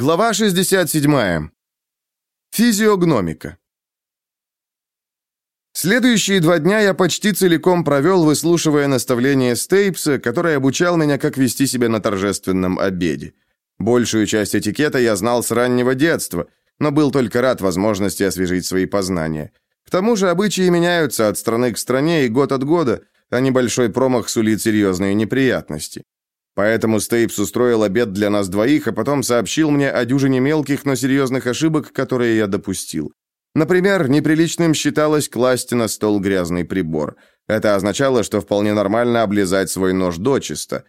Глава 67. Физиогномика. Следующие два дня я почти целиком провел, выслушивая наставления Стейпса, который обучал меня, как вести себя на торжественном обеде. Большую часть этикета я знал с раннего детства, но был только рад возможности освежить свои познания. К тому же обычаи меняются от страны к стране и год от года, а небольшой промах сулит серьезные неприятности. Поэтому Стейпс устроил обед для нас двоих, а потом сообщил мне о дюжине мелких, но серьезных ошибок, которые я допустил. Например, неприличным считалось класть на стол грязный прибор. Это означало, что вполне нормально облизать свой нож дочисто.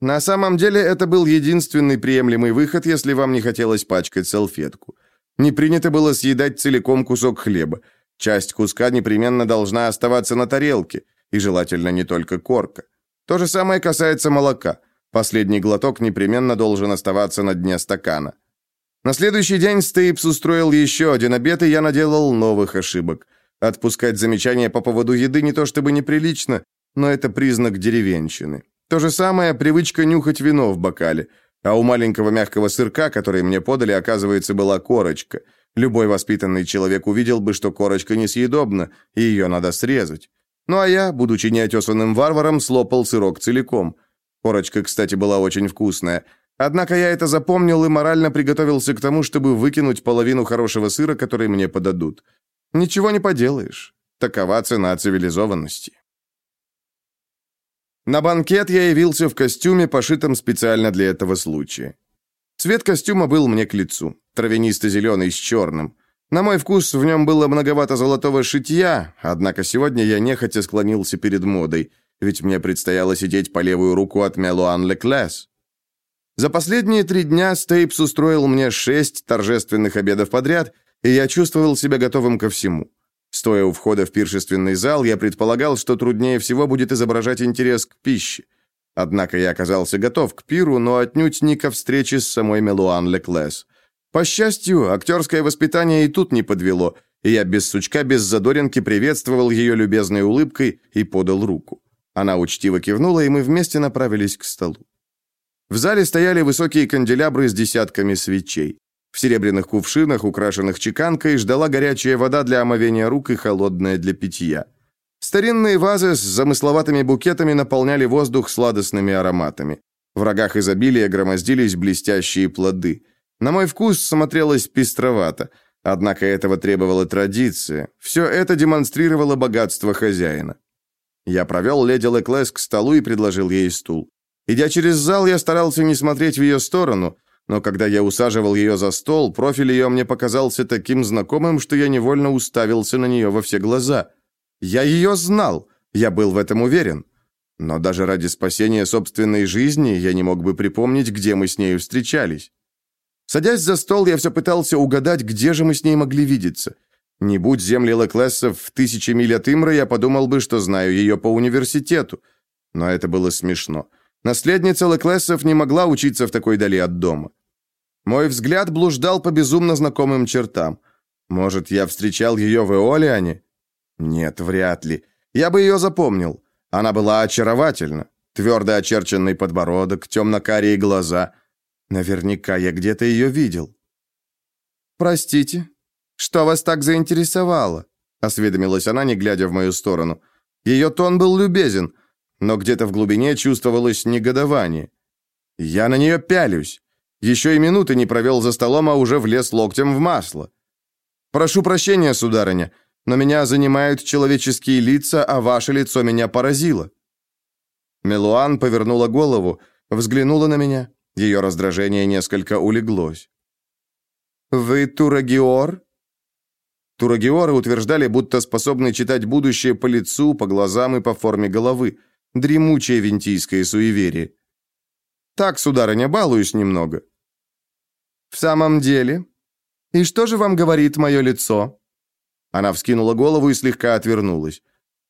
На самом деле, это был единственный приемлемый выход, если вам не хотелось пачкать салфетку. Не принято было съедать целиком кусок хлеба. Часть куска непременно должна оставаться на тарелке, и желательно не только корка. То же самое касается молока – Последний глоток непременно должен оставаться на дне стакана. На следующий день Стейпс устроил еще один обед, и я наделал новых ошибок. Отпускать замечания по поводу еды не то чтобы неприлично, но это признак деревенщины. То же самое привычка нюхать вино в бокале. А у маленького мягкого сырка, который мне подали, оказывается, была корочка. Любой воспитанный человек увидел бы, что корочка несъедобна, и ее надо срезать. Ну а я, будучи неотесанным варваром, слопал сырок целиком. Корочка, кстати, была очень вкусная. Однако я это запомнил и морально приготовился к тому, чтобы выкинуть половину хорошего сыра, который мне подадут. Ничего не поделаешь. Такова цена цивилизованности. На банкет я явился в костюме, пошитом специально для этого случая. Цвет костюма был мне к лицу, травянисто-зеленый с черным. На мой вкус в нем было многовато золотого шитья, однако сегодня я нехотя склонился перед модой – ведь мне предстояло сидеть по левую руку от Мелуан Леклес. За последние три дня Стейпс устроил мне шесть торжественных обедов подряд, и я чувствовал себя готовым ко всему. Стоя у входа в пиршественный зал, я предполагал, что труднее всего будет изображать интерес к пище. Однако я оказался готов к пиру, но отнюдь не ко встрече с самой Мелуан Леклес. По счастью, актерское воспитание и тут не подвело, и я без сучка, без задоринки приветствовал ее любезной улыбкой и подал руку. Она учтиво кивнула, и мы вместе направились к столу. В зале стояли высокие канделябры с десятками свечей. В серебряных кувшинах, украшенных чеканкой, ждала горячая вода для омовения рук и холодная для питья. Старинные вазы с замысловатыми букетами наполняли воздух сладостными ароматами. В рогах изобилия громоздились блестящие плоды. На мой вкус смотрелось пестровато, однако этого требовала традиция. Все это демонстрировало богатство хозяина. Я провел леди Леклес к столу и предложил ей стул. Идя через зал, я старался не смотреть в ее сторону, но когда я усаживал ее за стол, профиль ее мне показался таким знакомым, что я невольно уставился на нее во все глаза. Я ее знал, я был в этом уверен. Но даже ради спасения собственной жизни я не мог бы припомнить, где мы с нею встречались. Садясь за стол, я все пытался угадать, где же мы с ней могли видеться. Не будь земли Леклессов в тысячи миль от Имра, я подумал бы, что знаю ее по университету. Но это было смешно. Наследница Леклессов не могла учиться в такой дали от дома. Мой взгляд блуждал по безумно знакомым чертам. Может, я встречал ее в Эолиане? Нет, вряд ли. Я бы ее запомнил. Она была очаровательна. Твердо очерченный подбородок, темно-карие глаза. Наверняка я где-то ее видел. «Простите», «Что вас так заинтересовало?» — осведомилась она, не глядя в мою сторону. Ее тон был любезен, но где-то в глубине чувствовалось негодование. «Я на нее пялюсь. Еще и минуты не провел за столом, а уже влез локтем в масло. Прошу прощения, сударыня, но меня занимают человеческие лица, а ваше лицо меня поразило». Мелуан повернула голову, взглянула на меня. Ее раздражение несколько улеглось. «Вы Турагиор?» Турагиоры утверждали, будто способны читать будущее по лицу, по глазам и по форме головы. Дремучее винтийское суеверие. Так, сударыня, балуюсь немного. В самом деле? И что же вам говорит мое лицо? Она вскинула голову и слегка отвернулась.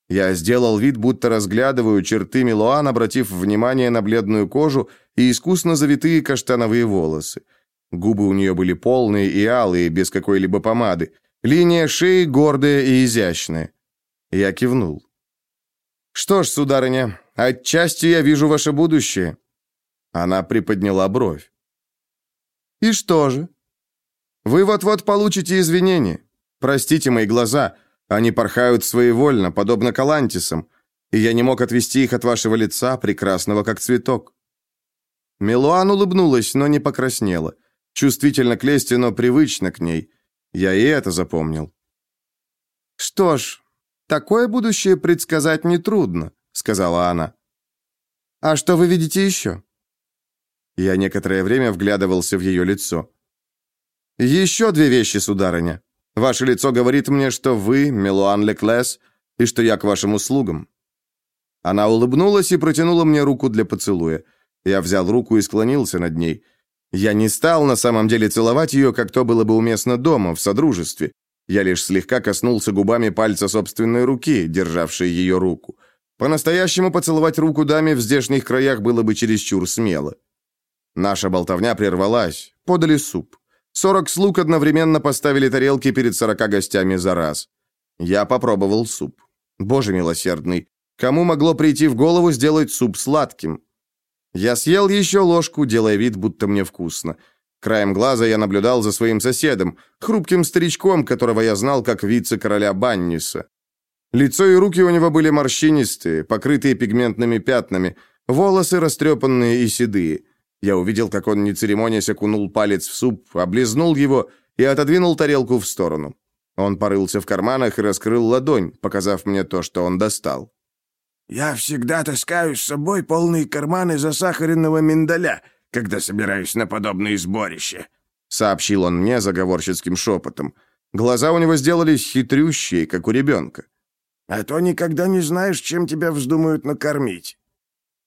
Я сделал вид, будто разглядываю черты Милуан, обратив внимание на бледную кожу и искусно завитые каштановые волосы. Губы у нее были полные и алые, без какой-либо помады. Линия шеи гордая и изящная. Я кивнул. «Что ж, сударыня, отчасти я вижу ваше будущее». Она приподняла бровь. И что же? Вы вот-вот получите извинения. Простите мои глаза, они порхают своевольно, подобно калантисам, и я не мог отвести их от вашего лица, прекрасного как цветок. Милуан улыбнулась, но не покраснела. Чувствительно к лести, но привычно к ней. Я и это запомнил. «Что ж, такое будущее предсказать нетрудно», — сказала она. «А что вы видите еще?» Я некоторое время вглядывался в ее лицо. «Еще две вещи, сударыня. Ваше лицо говорит мне, что вы, Мелуан Леклес, и что я к вашим услугам». Она улыбнулась и протянула мне руку для поцелуя. Я взял руку и склонился над ней. Я не стал на самом деле целовать ее, как то было бы уместно дома, в содружестве. Я лишь слегка коснулся губами пальца собственной руки, державшей ее руку. По-настоящему поцеловать руку даме в здешних краях было бы чересчур смело. Наша болтовня прервалась. Подали суп. Сорок слуг одновременно поставили тарелки перед сорока гостями за раз. Я попробовал суп. Боже милосердный, кому могло прийти в голову сделать суп сладким? Я съел еще ложку, делая вид, будто мне вкусно. Краем глаза я наблюдал за своим соседом, хрупким старичком, которого я знал как вице-короля Банниса. Лицо и руки у него были морщинистые, покрытые пигментными пятнами, волосы растрепанные и седые. Я увидел, как он, не церемонясь, окунул палец в суп, облизнул его и отодвинул тарелку в сторону. Он порылся в карманах и раскрыл ладонь, показав мне то, что он достал. «Я всегда таскаю с собой полные карманы засахаренного миндаля, когда собираюсь на подобные сборища», сообщил он мне заговорщицким шепотом. Глаза у него сделались хитрющие, как у ребенка. «А то никогда не знаешь, чем тебя вздумают накормить».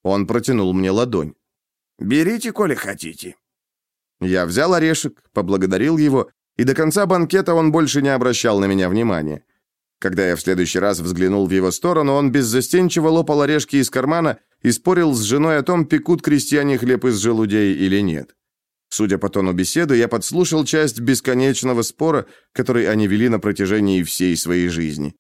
Он протянул мне ладонь. Берите, коли хотите». Я взял орешек, поблагодарил его, и до конца банкета он больше не обращал на меня внимания. Когда я в следующий раз взглянул в его сторону, он беззастенчиво лопал орешки из кармана и спорил с женой о том, пекут крестьяне хлеб из желудей или нет. Судя по тону беседы, я подслушал часть бесконечного спора, который они вели на протяжении всей своей жизни.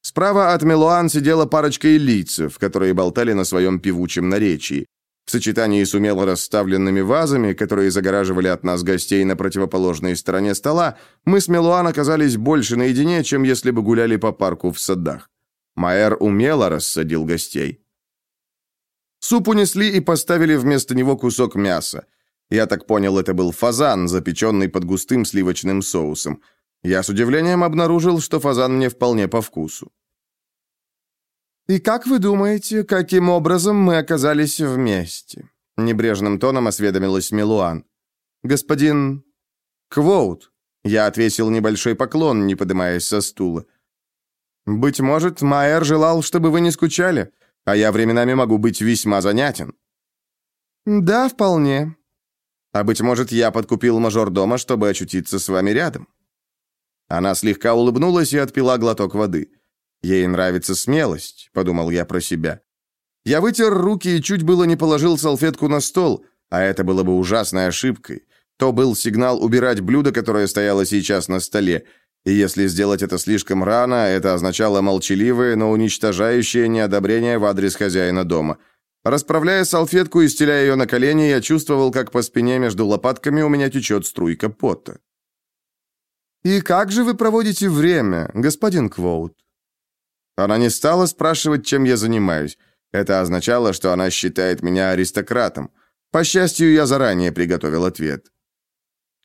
Справа от Мелуан сидела парочка элийцев, которые болтали на своем певучем наречии. В сочетании с умело расставленными вазами, которые загораживали от нас гостей на противоположной стороне стола, мы с Мелуан оказались больше наедине, чем если бы гуляли по парку в садах. Майер умело рассадил гостей. Суп унесли и поставили вместо него кусок мяса. Я так понял, это был фазан, запеченный под густым сливочным соусом. Я с удивлением обнаружил, что фазан мне вполне по вкусу. «И как вы думаете, каким образом мы оказались вместе?» Небрежным тоном осведомилась Милуан. «Господин Квоут». Я отвесил небольшой поклон, не поднимаясь со стула. «Быть может, Майер желал, чтобы вы не скучали, а я временами могу быть весьма занятен». «Да, вполне». «А быть может, я подкупил мажордома, чтобы очутиться с вами рядом?» Она слегка улыбнулась и отпила глоток воды. Ей нравится смелость, подумал я про себя. Я вытер руки и чуть было не положил салфетку на стол, а это было бы ужасной ошибкой. То был сигнал убирать блюдо, которое стояло сейчас на столе. И если сделать это слишком рано, это означало молчаливое, но уничтожающее неодобрение в адрес хозяина дома. Расправляя салфетку и стеляя ее на колени, я чувствовал, как по спине между лопатками у меня течет струйка пота. «И как же вы проводите время, господин Квоут?» Она не стала спрашивать, чем я занимаюсь. Это означало, что она считает меня аристократом. По счастью, я заранее приготовил ответ.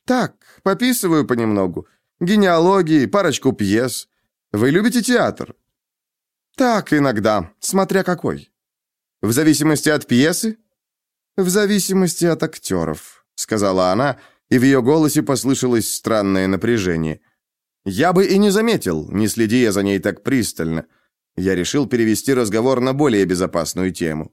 «Так, пописываю понемногу. Генеалогии, парочку пьес. Вы любите театр?» «Так, иногда, смотря какой». «В зависимости от пьесы?» «В зависимости от актеров», — сказала она, и в ее голосе послышалось странное напряжение. «Я бы и не заметил, не следи я за ней так пристально». Я решил перевести разговор на более безопасную тему.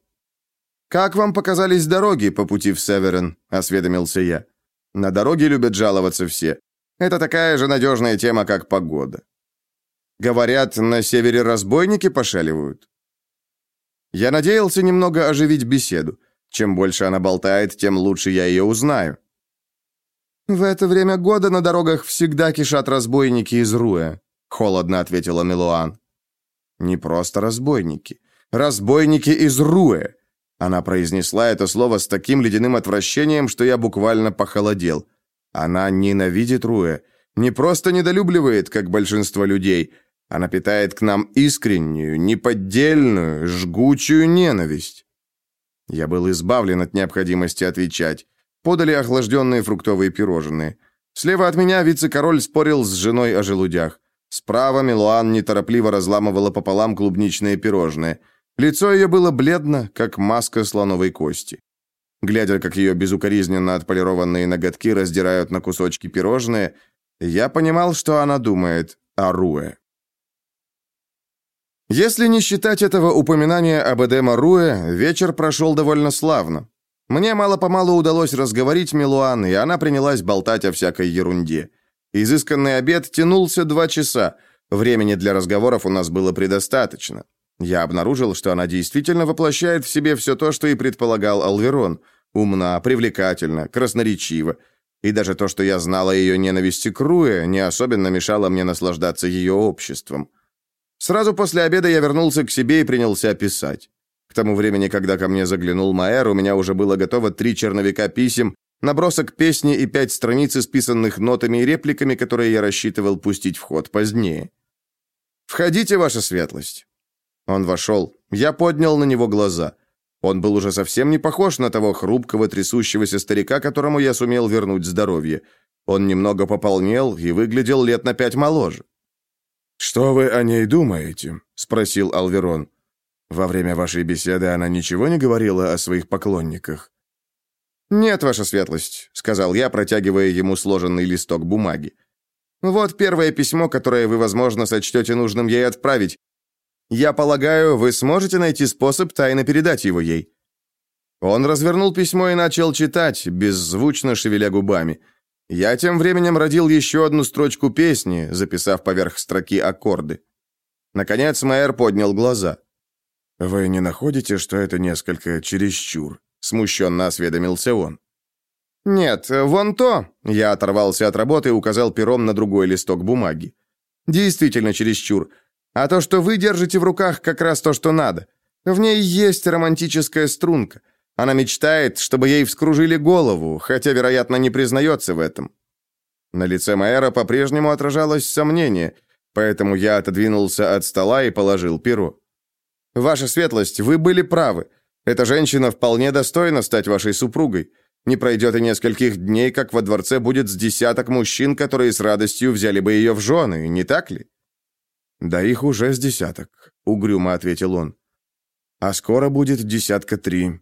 «Как вам показались дороги по пути в Северен?» – осведомился я. «На дороге любят жаловаться все. Это такая же надежная тема, как погода». «Говорят, на севере разбойники пошаливают?» Я надеялся немного оживить беседу. Чем больше она болтает, тем лучше я ее узнаю. «В это время года на дорогах всегда кишат разбойники из Руэ», — холодно ответила Милуан. Не просто разбойники. Разбойники из Руэ. Она произнесла это слово с таким ледяным отвращением, что я буквально похолодел. Она ненавидит Руэ. Не просто недолюбливает, как большинство людей. Она питает к нам искреннюю, неподдельную, жгучую ненависть. Я был избавлен от необходимости отвечать. Подали охлажденные фруктовые пирожные. Слева от меня вице-король спорил с женой о желудях. Справа Милуан неторопливо разламывала пополам клубничные пирожные. Лицо ее было бледно, как маска слоновой кости. Глядя, как ее безукоризненно отполированные ноготки раздирают на кусочки пирожные, я понимал, что она думает о Руэ. Если не считать этого упоминания об Эдема Руэ, вечер прошел довольно славно. Мне мало-помалу удалось разговорить Милуан, и она принялась болтать о всякой ерунде. Изысканный обед тянулся два часа. Времени для разговоров у нас было предостаточно. Я обнаружил, что она действительно воплощает в себе все то, что и предполагал Алверон. Умна, привлекательна, красноречива. И даже то, что я знал о ее ненависти к Руэ, не особенно мешало мне наслаждаться ее обществом. Сразу после обеда я вернулся к себе и принялся писать. К тому времени, когда ко мне заглянул Маэр, у меня уже было готово три черновика писем, набросок песни и пять страниц, исписанных нотами и репликами, которые я рассчитывал пустить в ход позднее. «Входите, ваша светлость». Он вошел. Я поднял на него глаза. Он был уже совсем не похож на того хрупкого, трясущегося старика, которому я сумел вернуть здоровье. Он немного пополнел и выглядел лет на пять моложе. «Что вы о ней думаете?» — спросил Алверон. «Во время вашей беседы она ничего не говорила о своих поклонниках?» «Нет, ваша светлость», — сказал я, протягивая ему сложенный листок бумаги. «Вот первое письмо, которое вы, возможно, сочтете нужным ей отправить. Я полагаю, вы сможете найти способ тайно передать его ей». Он развернул письмо и начал читать, беззвучно шевеля губами. Я тем временем родил еще одну строчку песни, записав поверх строки аккорды. Наконец Майер поднял глаза. «Вы не находите, что это несколько чересчур?» Смущенно осведомился он. «Нет, вон то!» Я оторвался от работы и указал пером на другой листок бумаги. «Действительно чересчур. А то, что вы держите в руках, как раз то, что надо. В ней есть романтическая струнка. Она мечтает, чтобы ей вскружили голову, хотя, вероятно, не признается в этом. На лице Майера по-прежнему отражалось сомнение, поэтому я отодвинулся от стола и положил перо. «Ваша светлость, вы были правы. Эта женщина вполне достойна стать вашей супругой. Не пройдет и нескольких дней, как во дворце будет с десяток мужчин, которые с радостью взяли бы ее в жены, не так ли?» «Да их уже с десяток», — угрюмо ответил он. «А скоро будет десятка три.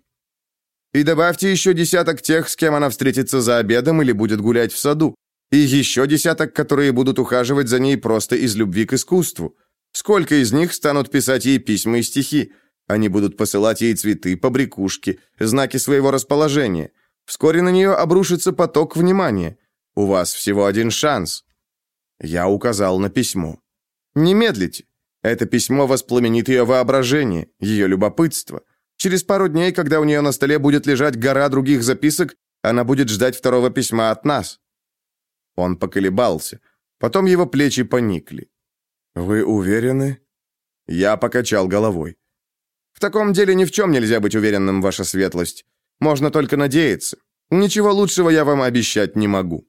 И добавьте еще десяток тех, с кем она встретится за обедом или будет гулять в саду. И еще десяток, которые будут ухаживать за ней просто из любви к искусству. Сколько из них станут писать ей письма и стихи? Они будут посылать ей цветы, побрякушки, знаки своего расположения. Вскоре на нее обрушится поток внимания. У вас всего один шанс. Я указал на письмо. Не медлите. Это письмо воспламенит ее воображение, ее любопытство – Через пару дней, когда у нее на столе будет лежать гора других записок, она будет ждать второго письма от нас». Он поколебался. Потом его плечи поникли. «Вы уверены?» Я покачал головой. «В таком деле ни в чем нельзя быть уверенным, ваша светлость. Можно только надеяться. Ничего лучшего я вам обещать не могу».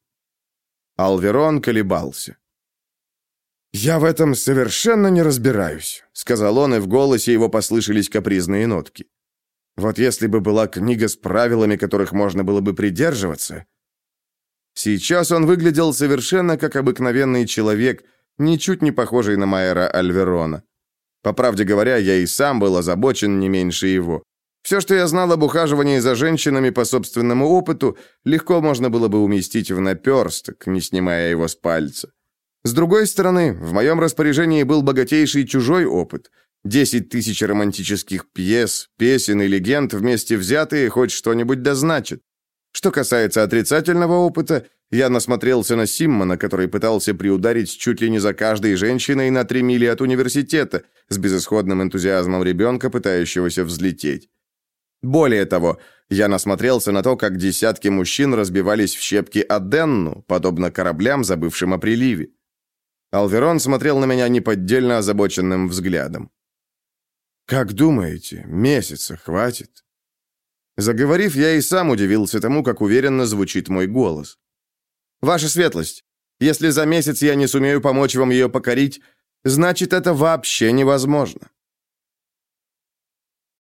Алверон колебался. «Я в этом совершенно не разбираюсь», — сказал он, и в голосе его послышались капризные нотки. Вот если бы была книга с правилами, которых можно было бы придерживаться. Сейчас он выглядел совершенно как обыкновенный человек, ничуть не похожий на Майера Альверона. По правде говоря, я и сам был озабочен не меньше его. Все, что я знал об ухаживании за женщинами по собственному опыту, легко можно было бы уместить в наперсток, не снимая его с пальца. С другой стороны, в моем распоряжении был богатейший чужой опыт – Десять тысяч романтических пьес, песен и легенд вместе взятые хоть что-нибудь дозначат. Что касается отрицательного опыта, я насмотрелся на Симмона, который пытался приударить чуть ли не за каждой женщиной на три мили от университета, с безысходным энтузиазмом ребенка, пытающегося взлететь. Более того, я насмотрелся на то, как десятки мужчин разбивались в щепки Аденну, подобно кораблям, забывшим о приливе. Алверон смотрел на меня неподдельно озабоченным взглядом. «Как думаете, месяца хватит?» Заговорив, я и сам удивился тому, как уверенно звучит мой голос. Ваша светлость, если за месяц я не сумею помочь вам ее покорить, значит, это вообще невозможно.